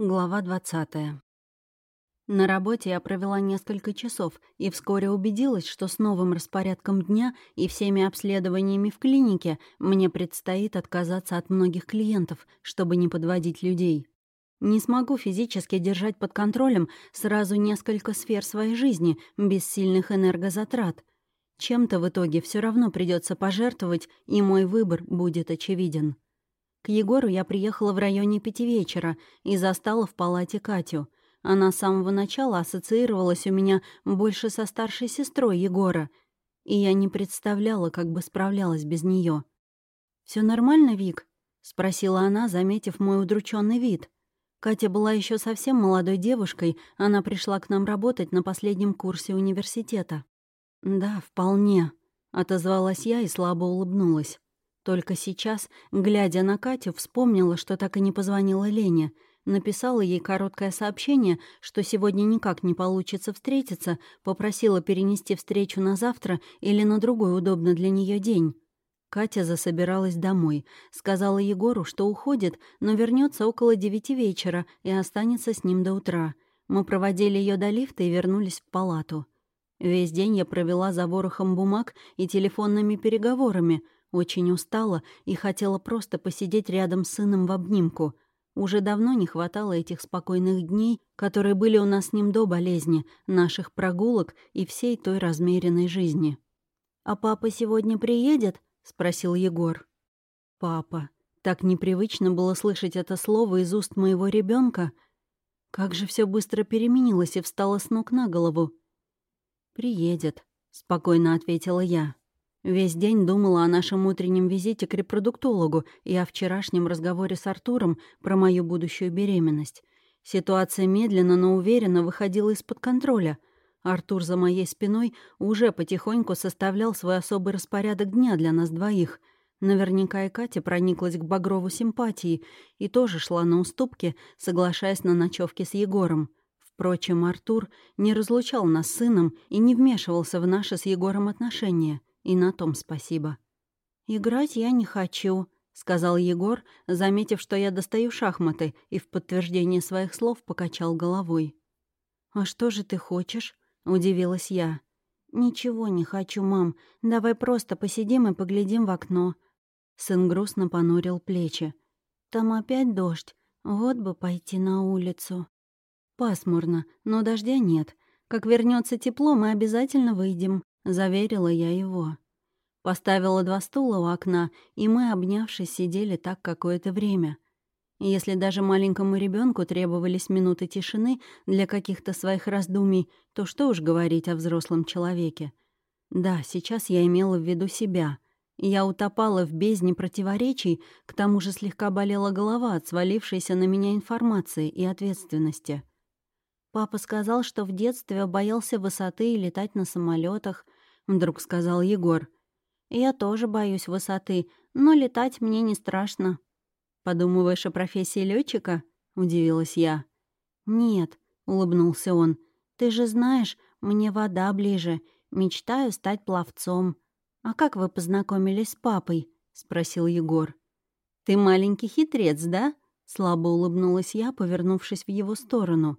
Глава 20. На работе я провела несколько часов и вскоре убедилась, что с новым распорядком дня и всеми обследованиями в клинике мне предстоит отказаться от многих клиентов, чтобы не подводить людей. Не смогу физически держать под контролем сразу несколько сфер своей жизни без сильных энергозатрат. Чем-то в итоге все равно придется пожертвовать, и мой выбор будет очевиден. К Егору я приехала в районе пяти вечера и застала в палате Катю. Она с самого начала ассоциировалась у меня больше со старшей сестрой Егора, и я не представляла, как бы справлялась без нее. Все нормально, Вик?» — спросила она, заметив мой удрученный вид. Катя была еще совсем молодой девушкой, она пришла к нам работать на последнем курсе университета. «Да, вполне», — отозвалась я и слабо улыбнулась. Только сейчас, глядя на Катю, вспомнила, что так и не позвонила Лене. Написала ей короткое сообщение, что сегодня никак не получится встретиться, попросила перенести встречу на завтра или на другой удобный для нее день. Катя засобиралась домой. Сказала Егору, что уходит, но вернется около девяти вечера и останется с ним до утра. Мы проводили ее до лифта и вернулись в палату. Весь день я провела за ворохом бумаг и телефонными переговорами — очень устала и хотела просто посидеть рядом с сыном в обнимку. Уже давно не хватало этих спокойных дней, которые были у нас с ним до болезни, наших прогулок и всей той размеренной жизни. «А папа сегодня приедет?» — спросил Егор. «Папа». Так непривычно было слышать это слово из уст моего ребенка. Как же все быстро переменилось и встало с ног на голову. «Приедет», — спокойно ответила я. Весь день думала о нашем утреннем визите к репродуктологу и о вчерашнем разговоре с Артуром про мою будущую беременность. Ситуация медленно, но уверенно выходила из-под контроля. Артур за моей спиной уже потихоньку составлял свой особый распорядок дня для нас двоих. Наверняка и Катя прониклась к Багрову симпатией и тоже шла на уступки, соглашаясь на ночевки с Егором. Впрочем, Артур не разлучал нас с сыном и не вмешивался в наши с Егором отношения — и на том спасибо. «Играть я не хочу», — сказал Егор, заметив, что я достаю шахматы, и в подтверждение своих слов покачал головой. «А что же ты хочешь?» — удивилась я. «Ничего не хочу, мам. Давай просто посидим и поглядим в окно». Сын грустно понурил плечи. «Там опять дождь. Вот бы пойти на улицу». «Пасмурно, но дождя нет. Как вернется тепло, мы обязательно выйдем», — заверила я его. Поставила два стула у окна, и мы, обнявшись, сидели так какое-то время. Если даже маленькому ребенку требовались минуты тишины для каких-то своих раздумий, то что уж говорить о взрослом человеке. Да, сейчас я имела в виду себя. Я утопала в бездне противоречий, к тому же слегка болела голова от свалившейся на меня информации и ответственности. Папа сказал, что в детстве боялся высоты и летать на самолетах, вдруг сказал Егор. «Я тоже боюсь высоты, но летать мне не страшно». «Подумываешь о профессии летчика? удивилась я. «Нет», — улыбнулся он. «Ты же знаешь, мне вода ближе. Мечтаю стать пловцом». «А как вы познакомились с папой?» — спросил Егор. «Ты маленький хитрец, да?» — слабо улыбнулась я, повернувшись в его сторону.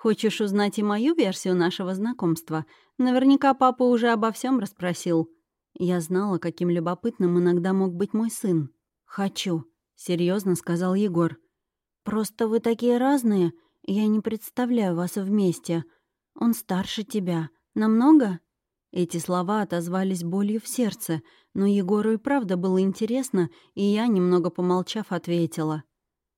Хочешь узнать и мою версию нашего знакомства? Наверняка папа уже обо всем расспросил. Я знала, каким любопытным иногда мог быть мой сын. «Хочу», — серьезно сказал Егор. «Просто вы такие разные, я не представляю вас вместе. Он старше тебя. Намного?» Эти слова отозвались болью в сердце, но Егору и правда было интересно, и я, немного помолчав, ответила.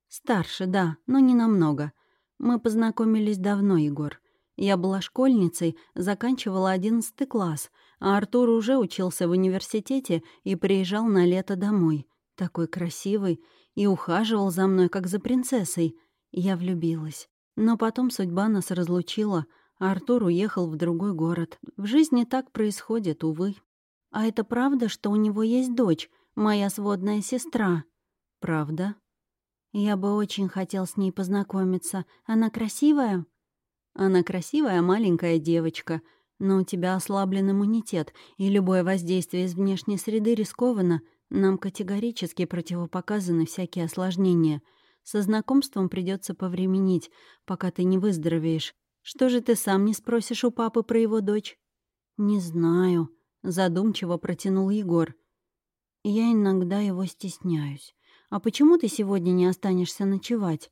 «Старше, да, но не намного. Мы познакомились давно, Егор. Я была школьницей, заканчивала одиннадцатый класс, а Артур уже учился в университете и приезжал на лето домой. Такой красивый и ухаживал за мной, как за принцессой. Я влюбилась. Но потом судьба нас разлучила, а Артур уехал в другой город. В жизни так происходит, увы. А это правда, что у него есть дочь, моя сводная сестра? Правда. Я бы очень хотел с ней познакомиться. Она красивая?» «Она красивая маленькая девочка, но у тебя ослаблен иммунитет, и любое воздействие из внешней среды рискованно. Нам категорически противопоказаны всякие осложнения. Со знакомством придется повременить, пока ты не выздоровеешь. Что же ты сам не спросишь у папы про его дочь?» «Не знаю», — задумчиво протянул Егор. «Я иногда его стесняюсь. А почему ты сегодня не останешься ночевать?»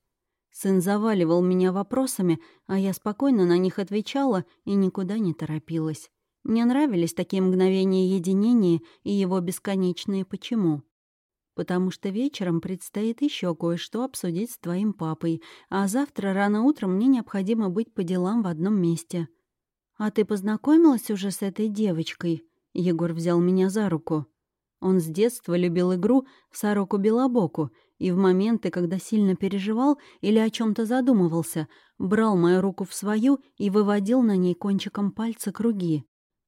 Сын заваливал меня вопросами, а я спокойно на них отвечала и никуда не торопилась. Мне нравились такие мгновения единения и его бесконечные «почему». Потому что вечером предстоит еще кое-что обсудить с твоим папой, а завтра рано утром мне необходимо быть по делам в одном месте. «А ты познакомилась уже с этой девочкой?» Егор взял меня за руку. Он с детства любил игру в сороку-белобоку, и в моменты, когда сильно переживал или о чем то задумывался, брал мою руку в свою и выводил на ней кончиком пальца круги.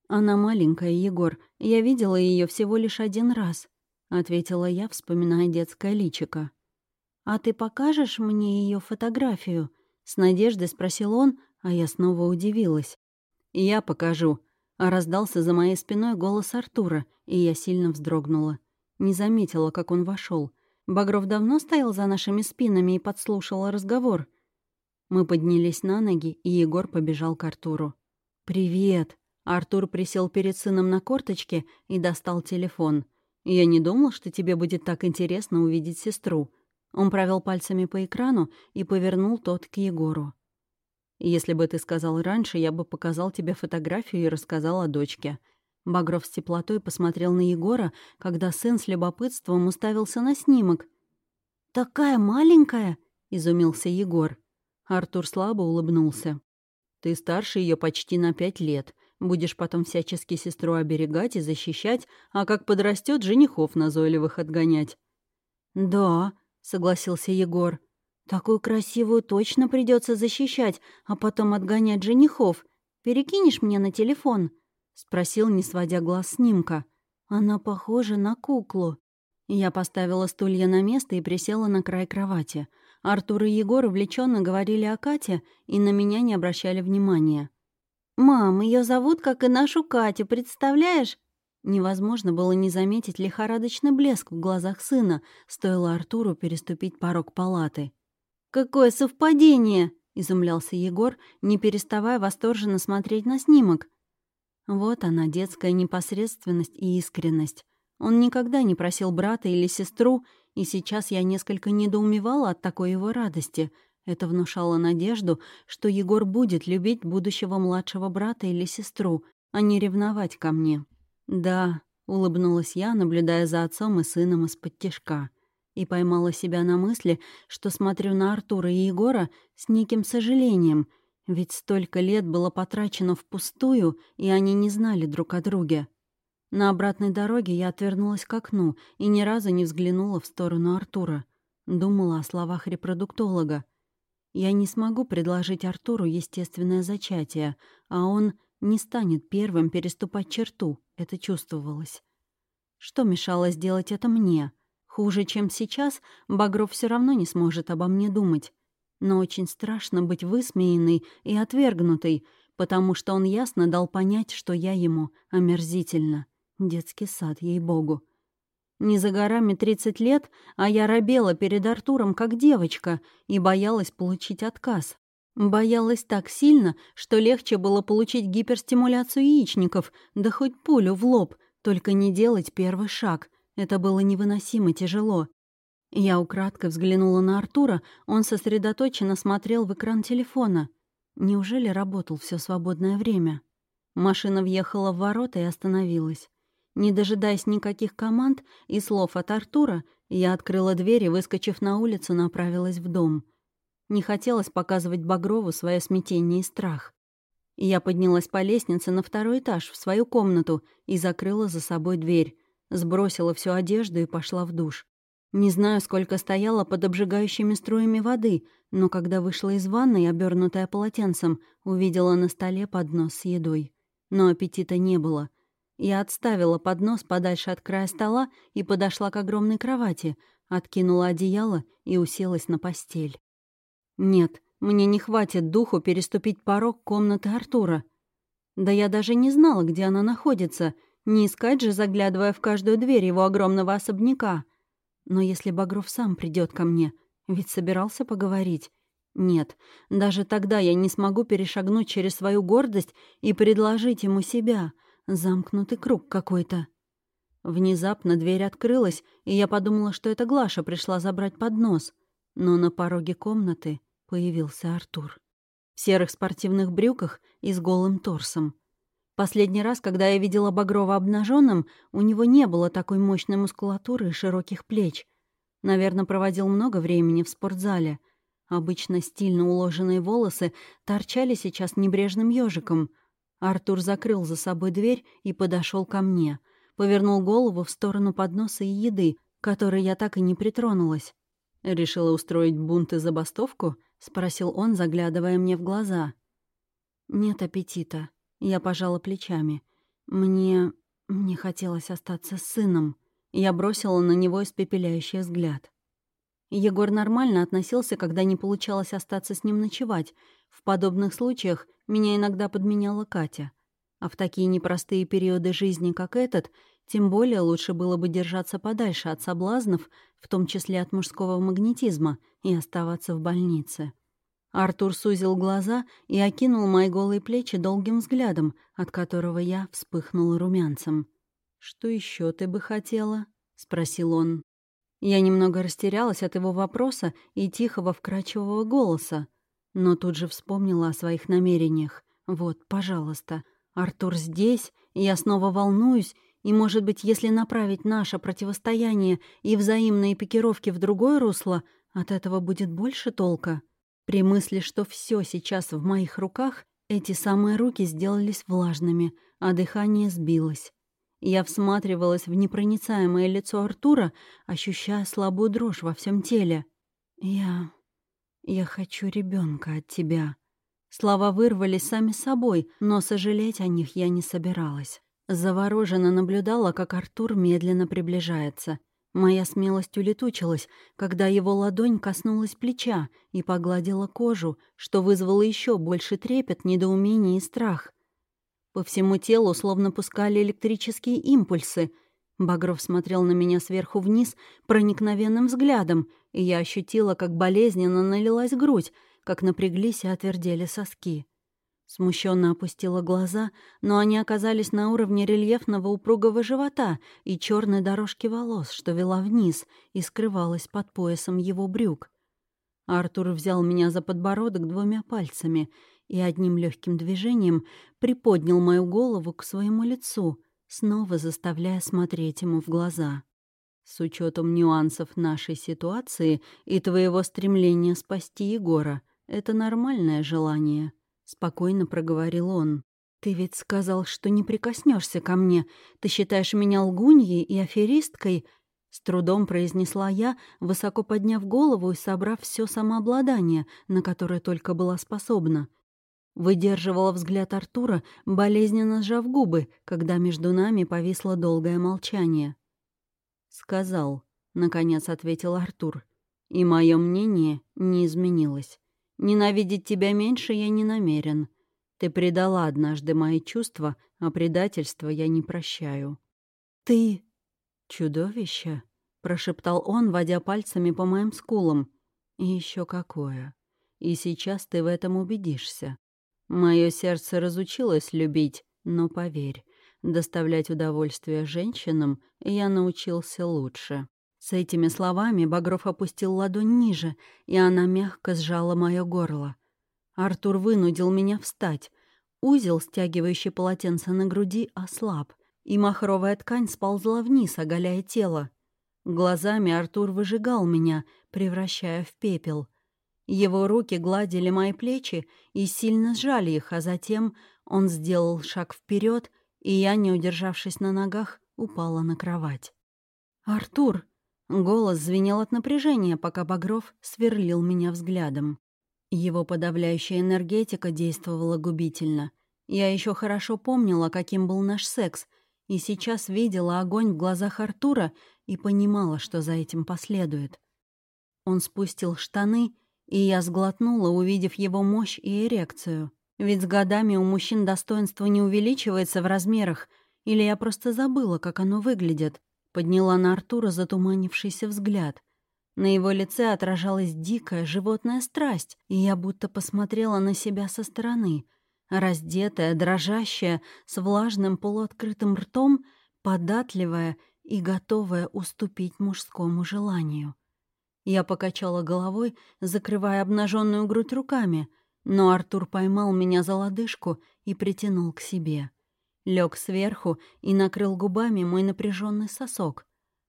«Она маленькая, Егор. Я видела ее всего лишь один раз», — ответила я, вспоминая детское личико. «А ты покажешь мне ее фотографию?» — с надеждой спросил он, а я снова удивилась. «Я покажу», — а раздался за моей спиной голос Артура, и я сильно вздрогнула. Не заметила, как он вошел. Багров давно стоял за нашими спинами и подслушал разговор. Мы поднялись на ноги, и Егор побежал к Артуру. «Привет!» Артур присел перед сыном на корточке и достал телефон. «Я не думал, что тебе будет так интересно увидеть сестру». Он провел пальцами по экрану и повернул тот к Егору. «Если бы ты сказал раньше, я бы показал тебе фотографию и рассказал о дочке». Багров с теплотой посмотрел на Егора, когда сын с любопытством уставился на снимок. «Такая маленькая!» — изумился Егор. Артур слабо улыбнулся. «Ты старше ее почти на пять лет. Будешь потом всячески сестру оберегать и защищать, а как подрастет, женихов назойливых отгонять». «Да», — согласился Егор. «Такую красивую точно придется защищать, а потом отгонять женихов. Перекинешь мне на телефон?» — спросил, не сводя глаз снимка. «Она похожа на куклу». Я поставила стулья на место и присела на край кровати. Артур и Егор увлеченно говорили о Кате и на меня не обращали внимания. «Мам, ее зовут, как и нашу Катю, представляешь?» Невозможно было не заметить лихорадочный блеск в глазах сына, стоило Артуру переступить порог палаты. «Какое совпадение!» — изумлялся Егор, не переставая восторженно смотреть на снимок. Вот она, детская непосредственность и искренность. Он никогда не просил брата или сестру, и сейчас я несколько недоумевала от такой его радости — это внушало надежду, что Егор будет любить будущего младшего брата или сестру, а не ревновать ко мне. «Да», — улыбнулась я, наблюдая за отцом и сыном из-под тишка, и поймала себя на мысли, что смотрю на Артура и Егора с неким сожалением, ведь столько лет было потрачено впустую, и они не знали друг о друге. На обратной дороге я отвернулась к окну и ни разу не взглянула в сторону Артура. Думала о словах репродуктолога. Я не смогу предложить Артуру естественное зачатие, а он не станет первым переступать черту, это чувствовалось. Что мешало сделать это мне? Хуже, чем сейчас, Багров все равно не сможет обо мне думать. Но очень страшно быть высмеянной и отвергнутой, потому что он ясно дал понять, что я ему омерзительно. Детский сад, ей-богу. Не за горами 30 лет, а я робела перед Артуром как девочка и боялась получить отказ. Боялась так сильно, что легче было получить гиперстимуляцию яичников, да хоть пулю в лоб, только не делать первый шаг. Это было невыносимо тяжело. Я украдкой взглянула на Артура, он сосредоточенно смотрел в экран телефона. Неужели работал все свободное время? Машина въехала в ворота и остановилась. Не дожидаясь никаких команд и слов от Артура, я открыла дверь и, выскочив на улицу, направилась в дом. Не хотелось показывать Багрову свое смятение и страх. Я поднялась по лестнице на второй этаж, в свою комнату, и закрыла за собой дверь. Сбросила всю одежду и пошла в душ. Не знаю, сколько стояла под обжигающими струями воды, но когда вышла из ванной, обернутая полотенцем, увидела на столе поднос с едой. Но аппетита не было — я отставила поднос подальше от края стола и подошла к огромной кровати, откинула одеяло и уселась на постель. Нет, мне не хватит духу переступить порог комнаты Артура. Да я даже не знала, где она находится, не искать же, заглядывая в каждую дверь его огромного особняка. Но если Багров сам придет ко мне, Ведь собирался поговорить. Нет, даже тогда я не смогу перешагнуть через свою гордость и предложить ему себя. Замкнутый круг какой-то. Внезапно дверь открылась, и я подумала, что это Глаша пришла забрать поднос. Но на пороге комнаты появился Артур. В серых спортивных брюках и с голым торсом. Последний раз, когда я видела Багрова обнаженным, у него не было такой мощной мускулатуры и широких плеч. Наверное, проводил много времени в спортзале. Обычно стильно уложенные волосы торчали сейчас небрежным ежиком. Артур закрыл за собой дверь и подошел ко мне. Повернул голову в сторону подноса и еды, которой я так и не притронулась. «Решила устроить бунт и забастовку?» — спросил он, заглядывая мне в глаза. «Нет аппетита», я пожала плечами. Мне... мне хотелось остаться с сыном. Я бросила на него испепеляющий взгляд. Егор нормально относился, когда не получалось остаться с ним ночевать. В подобных случаях меня иногда подменяла Катя. А в такие непростые периоды жизни, как этот, тем более лучше было бы держаться подальше от соблазнов, в том числе от мужского магнетизма, и оставаться в больнице. Артур сузил глаза и окинул мои голые плечи долгим взглядом, от которого я вспыхнула румянцем. «Что еще ты бы хотела?» — спросил он. Я немного растерялась от его вопроса и тихого вкрадчивого голоса, но тут же вспомнила о своих намерениях. «Вот, пожалуйста, Артур здесь, и я снова волнуюсь, и, может быть, если направить наше противостояние и взаимные пикировки в другое русло, от этого будет больше толка?» При мысли, что все сейчас в моих руках, эти самые руки сделались влажными, а дыхание сбилось. Я всматривалась в непроницаемое лицо Артура, ощущая слабую дрожь во всем теле. «Я... я хочу ребенка от тебя». Слова вырвались сами собой, но сожалеть о них я не собиралась. Завороженно наблюдала, как Артур медленно приближается — Моя смелость улетучилась, когда его ладонь коснулась плеча и погладила кожу, что вызвало еще больше трепет, недоумение и страх. По всему телу словно пускали электрические импульсы. Багров смотрел на меня сверху вниз проникновенным взглядом, и я ощутила, как болезненно налилась грудь, как напряглись и отвердели соски. Смущенно опустила глаза, но они оказались на уровне рельефного упругого живота и черной дорожки волос, что вела вниз и скрывалась под поясом его брюк. Артур взял меня за подбородок двумя пальцами и одним легким движением приподнял мою голову к своему лицу, снова заставляя смотреть ему в глаза. «С учетом нюансов нашей ситуации и твоего стремления спасти Егора, это нормальное желание», спокойно проговорил он. «Ты ведь сказал, что не прикоснешься ко мне. Ты считаешь меня лгуньей и аферисткой?» С трудом произнесла я, высоко подняв голову и собрав все самообладание, на которое только была способна. Выдерживала взгляд Артура, болезненно сжав губы, когда между нами повисло долгое молчание. «Сказал», — наконец ответил Артур, — «и мое мнение не изменилось». Ненавидеть тебя меньше я не намерен. Ты предала однажды мои чувства, а предательство я не прощаю». «Ты...» «Чудовище?» — прошептал он, водя пальцами по моим скулам. «И еще какое. И сейчас ты в этом убедишься. Мое сердце разучилось любить, но поверь, доставлять удовольствие женщинам я научился лучше». С этими словами Багров опустил ладонь ниже, и она мягко сжала мое горло. Артур вынудил меня встать. Узел, стягивающий полотенце на груди, ослаб, и махровая ткань сползла вниз, оголяя тело. Глазами Артур выжигал меня, превращая в пепел. Его руки гладили мои плечи и сильно сжали их, а затем он сделал шаг вперед, и я, не удержавшись на ногах, упала на кровать. «Артур!» Голос звенел от напряжения, пока Багров сверлил меня взглядом. Его подавляющая энергетика действовала губительно. Я еще хорошо помнила, каким был наш секс, и сейчас видела огонь в глазах Артура и понимала, что за этим последует. Он спустил штаны, и я сглотнула, увидев его мощь и эрекцию. Ведь с годами у мужчин достоинство не увеличивается в размерах, или я просто забыла, как оно выглядит. Подняла на Артура затуманившийся взгляд. На его лице отражалась дикая животная страсть, и я будто посмотрела на себя со стороны. Раздетая, дрожащая, с влажным полуоткрытым ртом, податливая и готовая уступить мужскому желанию. Я покачала головой, закрывая обнаженную грудь руками, но Артур поймал меня за лодыжку и притянул к себе. Лег сверху и накрыл губами мой напряженный сосок.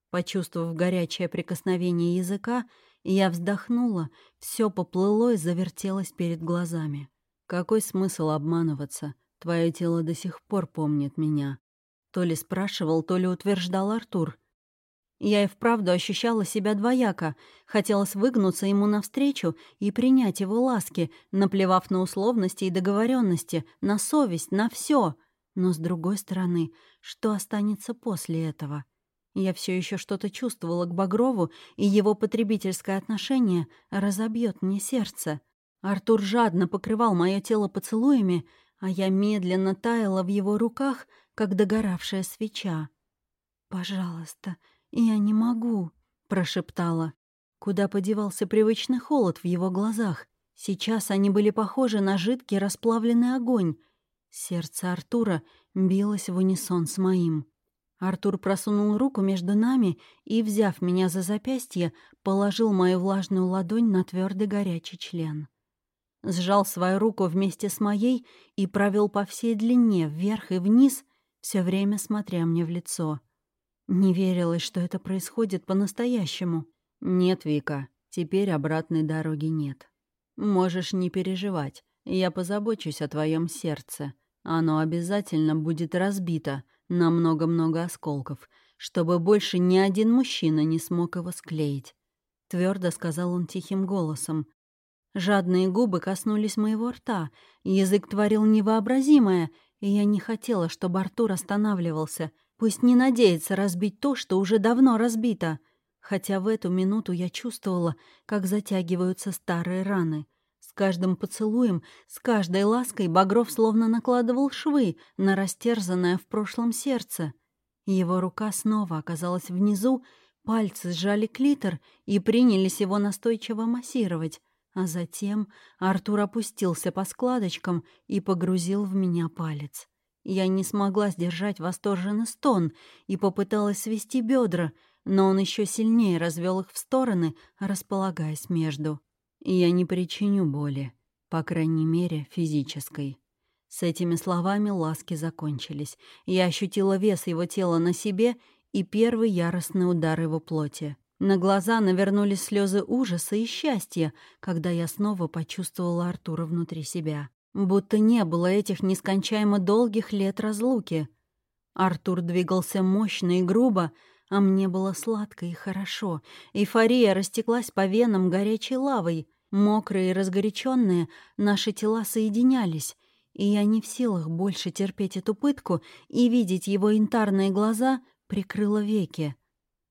Почувствовав горячее прикосновение языка, я вздохнула, все поплыло и завертелось перед глазами. Какой смысл обманываться? Твое тело до сих пор помнит меня. То ли спрашивал, то ли утверждал Артур. Я и вправду ощущала себя двояко. Хотелось выгнуться ему навстречу и принять его ласки, наплевав на условности и договоренности, на совесть, на все. Но с другой стороны, что останется после этого? Я все еще что-то чувствовала к Багрову, и его потребительское отношение разобьет мне сердце. Артур жадно покрывал мое тело поцелуями, а я медленно таяла в его руках, как догоравшая свеча. «Пожалуйста, я не могу», — прошептала. Куда подевался привычный холод в его глазах? Сейчас они были похожи на жидкий расплавленный огонь. Сердце Артура билось в унисон с моим. Артур просунул руку между нами и, взяв меня за запястье, положил мою влажную ладонь на твердый горячий член. Сжал свою руку вместе с моей и провел по всей длине, вверх и вниз, все время смотря мне в лицо. Не верилось, что это происходит по-настоящему. «Нет, Вика, теперь обратной дороги нет. Можешь не переживать, я позабочусь о твоем сердце. Оно обязательно будет разбито, на много-много осколков, чтобы больше ни один мужчина не смог его склеить. Твердо сказал он тихим голосом. Жадные губы коснулись моего рта, язык творил невообразимое, и я не хотела, чтобы Артур останавливался. Пусть не надеется разбить то, что уже давно разбито. Хотя в эту минуту я чувствовала, как затягиваются старые раны. С каждым поцелуем, с каждой лаской Багров словно накладывал швы на растерзанное в прошлом сердце. Его рука снова оказалась внизу, пальцы сжали клитор и принялись его настойчиво массировать, а затем Артур опустился по складочкам и погрузил в меня палец. Я не смогла сдержать восторженный стон и попыталась свести бедра, но он еще сильнее развел их в стороны, располагаясь между. Я не причиню боли, по крайней мере, физической. С этими словами ласки закончились. Я ощутила вес его тела на себе и первый яростный удар его плоти. На глаза навернулись слезы ужаса и счастья, когда я снова почувствовала Артура внутри себя. Будто не было этих нескончаемо долгих лет разлуки. Артур двигался мощно и грубо, а мне было сладко и хорошо. Эйфория растеклась по венам горячей лавой. Мокрые и разгоряченные, наши тела соединялись, и я не в силах больше терпеть эту пытку и видеть его янтарные глаза, прикрыла веки.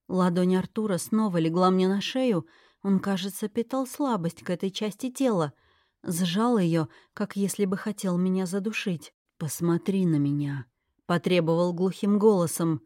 Ладонь Артура снова легла мне на шею, он, кажется, питал слабость к этой части тела, сжал ее, как если бы хотел меня задушить. «Посмотри на меня», — потребовал глухим голосом.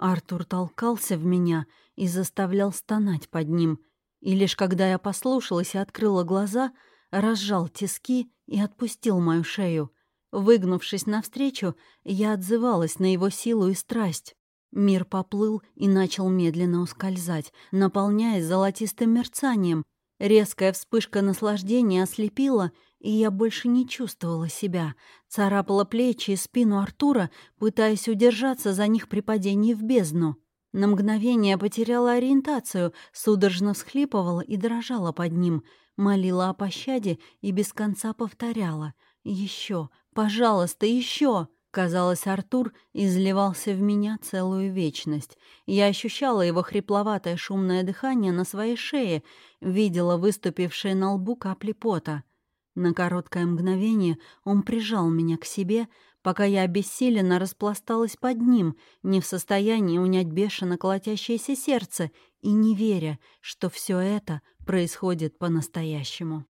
Артур толкался в меня и заставлял стонать под ним — и лишь когда я послушалась и открыла глаза, разжал тиски и отпустил мою шею. Выгнувшись навстречу, я отзывалась на его силу и страсть. Мир поплыл и начал медленно ускользать, наполняясь золотистым мерцанием. Резкая вспышка наслаждения ослепила, и я больше не чувствовала себя. Царапала плечи и спину Артура, пытаясь удержаться за них при падении в бездну. На мгновение потеряла ориентацию, судорожно всхлипывала и дрожала под ним, молила о пощаде и без конца повторяла «Еще, пожалуйста, еще!» Казалось, Артур изливался в меня целую вечность. Я ощущала его хрипловатое шумное дыхание на своей шее, видела выступившие на лбу капли пота. На короткое мгновение он прижал меня к себе, пока я обессиленно распласталась под ним, не в состоянии унять бешено колотящееся сердце и не веря, что все это происходит по-настоящему.